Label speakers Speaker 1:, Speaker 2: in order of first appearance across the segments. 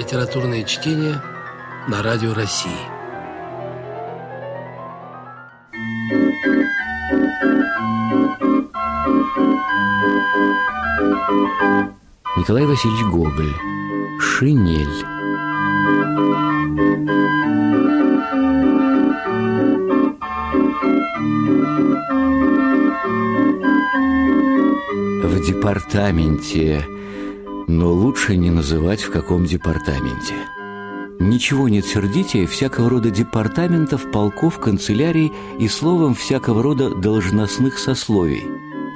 Speaker 1: Литературное чтение на Радио России.
Speaker 2: Николай Васильевич Гоголь. Шинель. В департаменте, но лучше не называть в каком департаменте. Ничего нет сердитее всякого рода департаментов, полков, канцелярий и словом всякого рода должностных сословий.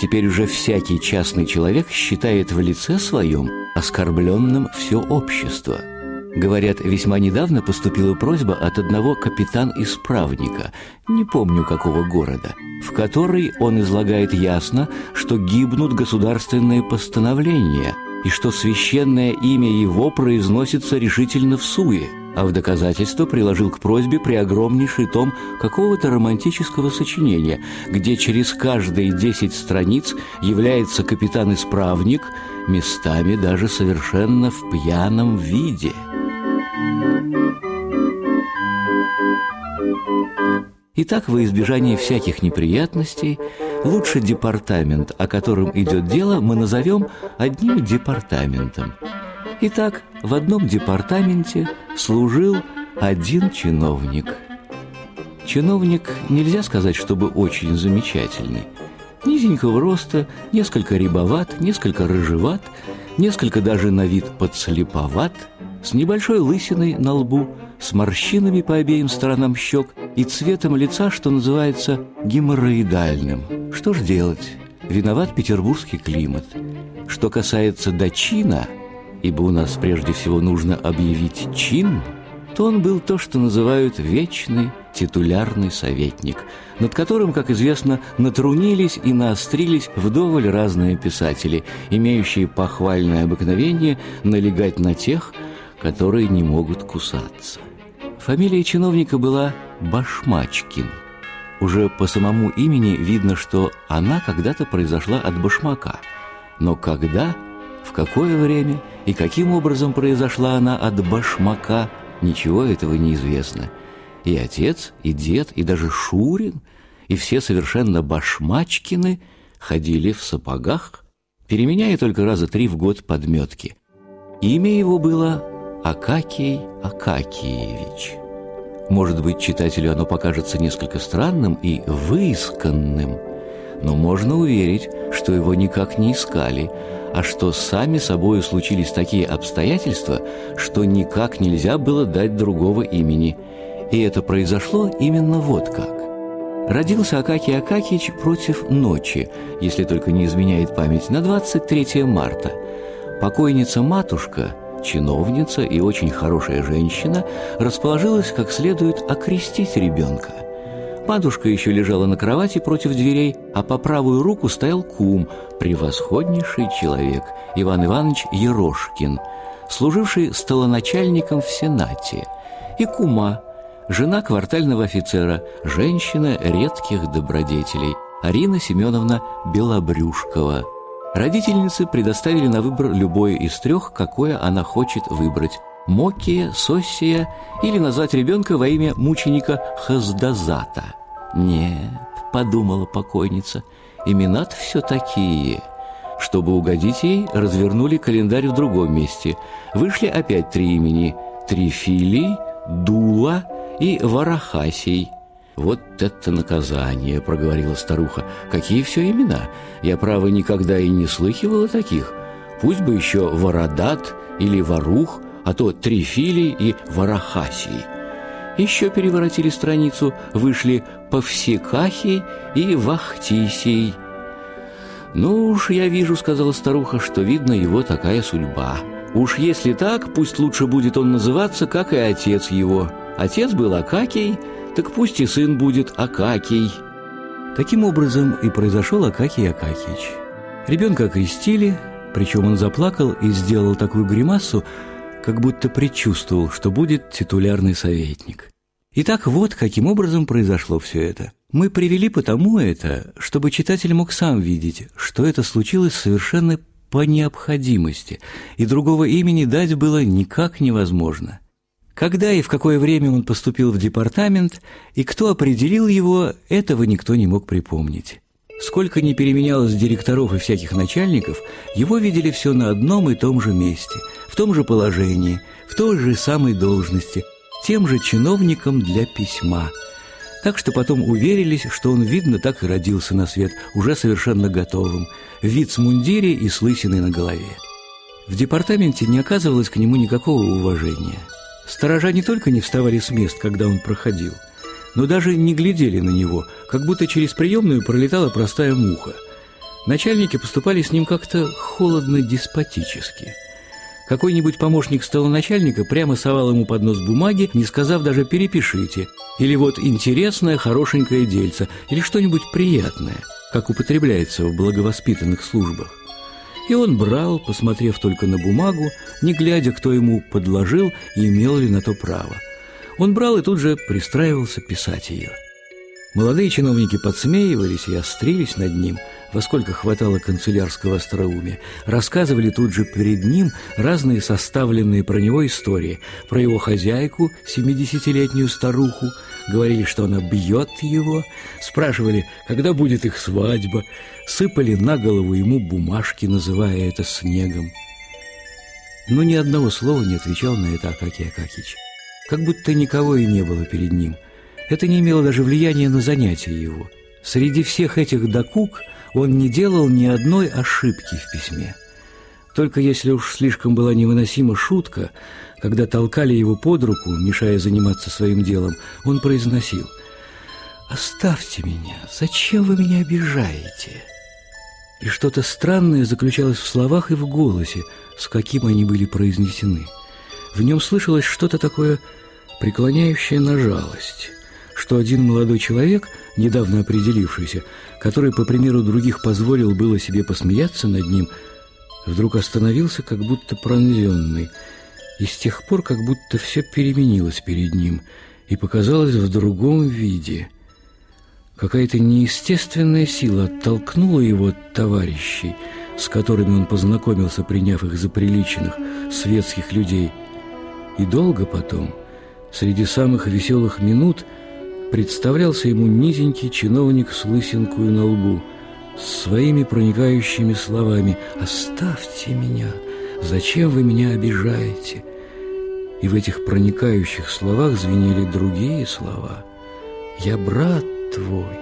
Speaker 2: Теперь уже всякий частный человек считает в лице своем оскорбленным все общество – Говорят, весьма недавно поступила просьба от одного капитан-исправника, не помню какого города, в которой он излагает ясно, что гибнут государственные постановления и что священное имя его произносится решительно в суе, а в доказательство приложил к просьбе преогромнейший том какого-то романтического сочинения, где через каждые десять страниц является капитан-исправник, местами даже совершенно в пьяном виде – Итак, во избежание всяких неприятностей, лучше департамент, о котором идет дело, мы назовем одним департаментом. Итак, в одном департаменте служил один чиновник. Чиновник нельзя сказать, чтобы очень замечательный. Низенького роста, несколько рябоват, несколько рыжеват, несколько даже на вид подслеповат, с небольшой лысиной на лбу, с морщинами по обеим сторонам щек – и цветом лица, что называется геморроидальным. Что ж делать? Виноват петербургский климат. Что касается дочина, ибо у нас прежде всего нужно объявить чин, то он был то, что называют вечный титулярный советник, над которым, как известно, натрунились и наострились вдоволь разные писатели, имеющие похвальное обыкновение налегать на тех, которые не могут кусаться. Фамилия чиновника была Башмачкин. Уже по самому имени видно, что она когда-то произошла от башмака. Но когда, в какое время и каким образом произошла она от башмака, ничего этого не известно. И отец, и дед, и даже Шурин, и все совершенно башмачкины ходили в сапогах, переменяя только раза три в год подметки. Имя его было Акакий Акакиевич. Может быть, читателю оно покажется несколько странным и выисканным, но можно уверить, что его никак не искали, а что сами собою случились такие обстоятельства, что никак нельзя было дать другого имени. И это произошло именно вот как. Родился Акакий Акакич против ночи, если только не изменяет память, на 23 марта. Покойница-матушка – чиновница и очень хорошая женщина расположилась как следует окрестить ребенка. Матушка еще лежала на кровати против дверей, а по правую руку стоял кум, превосходнейший человек, Иван Иванович Ерошкин, служивший столоначальником в Сенате, и кума, жена квартального офицера, женщина редких добродетелей, Арина Семеновна Белобрюшкова – Родительницы предоставили на выбор любое из трех, какое она хочет выбрать. Мокия, Соссия или назвать ребенка во имя мученика Хаздазата. «Нет», — подумала покойница, — «имена-то все такие». Чтобы угодить ей, развернули календарь в другом месте. Вышли опять три имени – Трифилий, Дула и Варахасий – «Вот это наказание!» – проговорила старуха. «Какие все имена! Я, право, никогда и не слыхивала таких. Пусть бы еще Вородат или Ворух, а то Трифилий и Варахасий». Еще переворотили страницу, вышли Повсекахий и Вахтисий. «Ну уж я вижу, — сказала старуха, — что, видно, его такая судьба. Уж если так, пусть лучше будет он называться, как и отец его. Отец был Акакий, так пусть и сын будет Акакий. Таким образом и произошел Акакий Акакич. Ребенка окрестили, причем он заплакал и сделал такую гримасу, как будто предчувствовал, что будет титулярный советник. Итак, вот каким образом произошло все это. Мы привели потому это, чтобы читатель мог сам видеть, что это случилось совершенно по необходимости, и другого имени дать было никак невозможно. Когда и в какое время он поступил в департамент, и кто определил его, этого никто не мог припомнить. Сколько ни переменялось директоров и всяких начальников, его видели все на одном и том же месте, в том же положении, в той же самой должности, тем же чиновником для письма. Так что потом уверились, что он, видно, так и родился на свет, уже совершенно готовым, в вицмундире и с лысиной на голове. В департаменте не оказывалось к нему никакого уважения – Сторожа не только не вставали с мест, когда он проходил, но даже не глядели на него, как будто через приемную пролетала простая муха. Начальники поступали с ним как-то холодно-деспотически. Какой-нибудь помощник столоначальника прямо совал ему под нос бумаги, не сказав даже «перепишите», или вот «интересное, хорошенькое дельце», или что-нибудь приятное, как употребляется в благовоспитанных службах. И он брал, посмотрев только на бумагу, не глядя, кто ему подложил и имел ли на то право. Он брал и тут же пристраивался писать ее. Молодые чиновники подсмеивались и острились над ним, во сколько хватало канцелярского остроумия, рассказывали тут же перед ним разные составленные про него истории, про его хозяйку, семидесятилетнюю старуху, говорили, что она бьет его, спрашивали, когда будет их свадьба, сыпали на голову ему бумажки, называя это снегом. Но ни одного слова не отвечал на это Акакий Акакич. Как будто никого и не было перед ним. Это не имело даже влияния на занятия его. Среди всех этих докук он не делал ни одной ошибки в письме. Только если уж слишком была невыносима шутка, когда толкали его под руку, мешая заниматься своим делом, он произносил «Оставьте меня! Зачем вы меня обижаете?» И что-то странное заключалось в словах и в голосе, с каким они были произнесены. В нем слышалось что-то такое преклоняющее на жалость, что один молодой человек, недавно определившийся, который, по примеру других, позволил было себе посмеяться над ним, вдруг остановился, как будто пронзенный, и с тех пор как будто все переменилось перед ним и показалось в другом виде – Какая-то неестественная сила оттолкнула его от товарищей, с которыми он познакомился, приняв их за приличных, светских людей. И долго потом, среди самых веселых минут, представлялся ему низенький чиновник с лысинкой на лбу, своими проникающими словами «Оставьте меня! Зачем вы меня обижаете?» И в этих проникающих словах звенели другие слова «Я брат твой.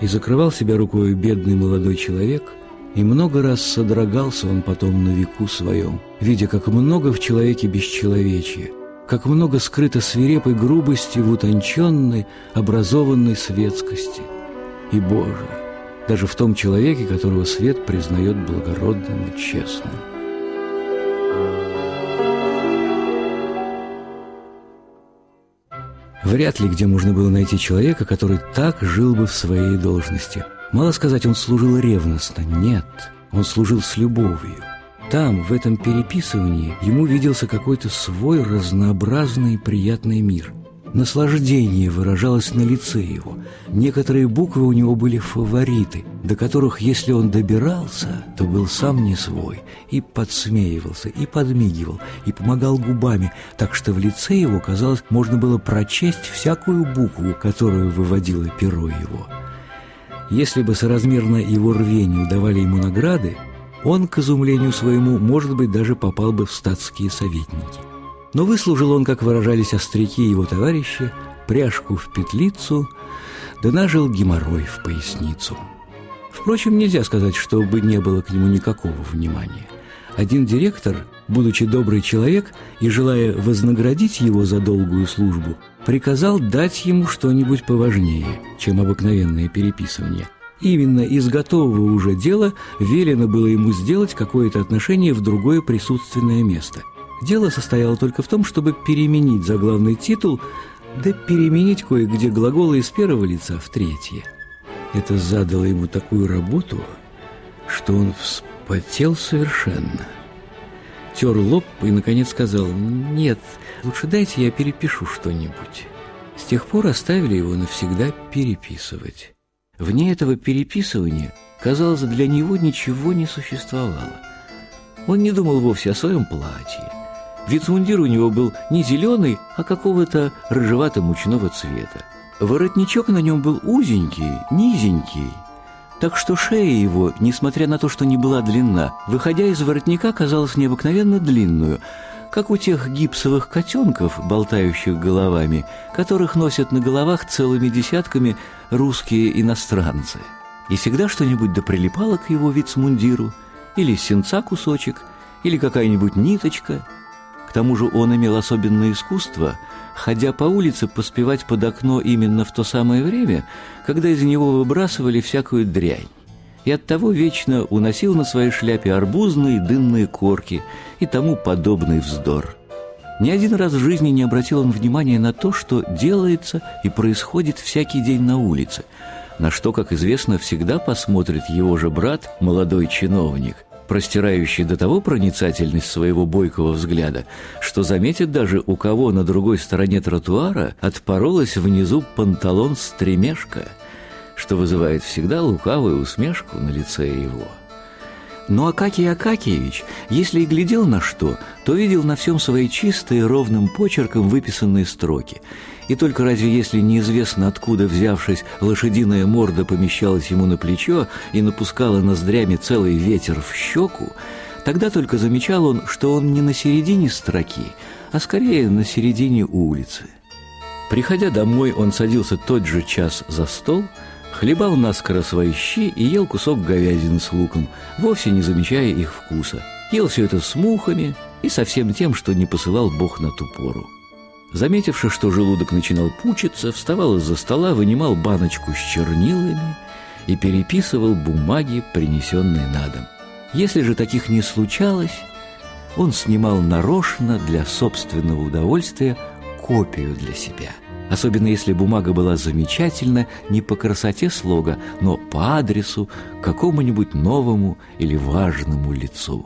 Speaker 2: И закрывал себя рукой бедный молодой человек, и много раз содрогался он потом на веку своем, видя, как много в человеке бесчеловечия, как много скрыто свирепой грубости в утонченной, образованной светскости. И, Боже, даже в том человеке, которого свет признает благородным и честным. Вряд ли где можно было найти человека, который так жил бы в своей должности. Мало сказать, он служил ревностно. Нет, он служил с любовью. Там, в этом переписывании, ему виделся какой-то свой разнообразный и приятный мир – Наслаждение выражалось на лице его. Некоторые буквы у него были фавориты, до которых, если он добирался, то был сам не свой, и подсмеивался, и подмигивал, и помогал губами, так что в лице его, казалось, можно было прочесть всякую букву, которую выводило перо его. Если бы соразмерно его рвению давали ему награды, он, к изумлению своему, может быть, даже попал бы в статские советники. Но выслужил он, как выражались остряки его товарищи, пряжку в петлицу, да нажил геморрой в поясницу. Впрочем, нельзя сказать, чтобы не было к нему никакого внимания. Один директор, будучи добрый человек и желая вознаградить его за долгую службу, приказал дать ему что-нибудь поважнее, чем обыкновенное переписывание. Именно из готового уже дела велено было ему сделать какое-то отношение в другое присутственное место – Дело состояло только в том, чтобы переменить заглавный титул, да переменить кое-где глаголы из первого лица в третье. Это задало ему такую работу, что он вспотел совершенно. Тер лоб и, наконец, сказал, «Нет, лучше дайте я перепишу что-нибудь». С тех пор оставили его навсегда переписывать. Вне этого переписывания, казалось, для него ничего не существовало. Он не думал вовсе о своем платье. Вицмундир у него был не зеленый, а какого-то рыжевато-мучного цвета. Воротничок на нем был узенький, низенький, так что шея его, несмотря на то, что не была длинна, выходя из воротника, казалась необыкновенно длинную, как у тех гипсовых котенков, болтающих головами, которых носят на головах целыми десятками русские иностранцы. И всегда что-нибудь да прилипало к его вицмундиру, или сенца кусочек, или какая-нибудь ниточка. Тому же он имел особенное искусство, ходя по улице, поспевать под окно именно в то самое время, когда из него выбрасывали всякую дрянь и оттого вечно уносил на своей шляпе арбузные дынные корки и тому подобный вздор. Ни один раз в жизни не обратил он внимания на то, что делается и происходит всякий день на улице, на что, как известно, всегда посмотрит его же брат, молодой чиновник, простирающий до того проницательность своего бойкого взгляда, что заметит даже, у кого на другой стороне тротуара отпоролась внизу панталон-стремешка – что вызывает всегда лукавую усмешку на лице его. Но Акакий Акакиевич, если и глядел на что, то видел на всем свои чистые ровным почерком выписанные строки. И только разве если неизвестно откуда взявшись, лошадиная морда помещалась ему на плечо и напускала ноздрями целый ветер в щеку, тогда только замечал он, что он не на середине строки, а скорее на середине улицы. Приходя домой, он садился тот же час за стол – хлебал наскоро свои щи и ел кусок говядины с луком, вовсе не замечая их вкуса. Ел все это с мухами и со всем тем, что не посылал Бог на ту пору. Заметивши, что желудок начинал пучиться, вставал из-за стола, вынимал баночку с чернилами и переписывал бумаги, принесенные на дом. Если же таких не случалось, он снимал нарочно для собственного удовольствия копию для себя – особенно если бумага была замечательна не по красоте слога, но по адресу какому-нибудь новому или важному лицу.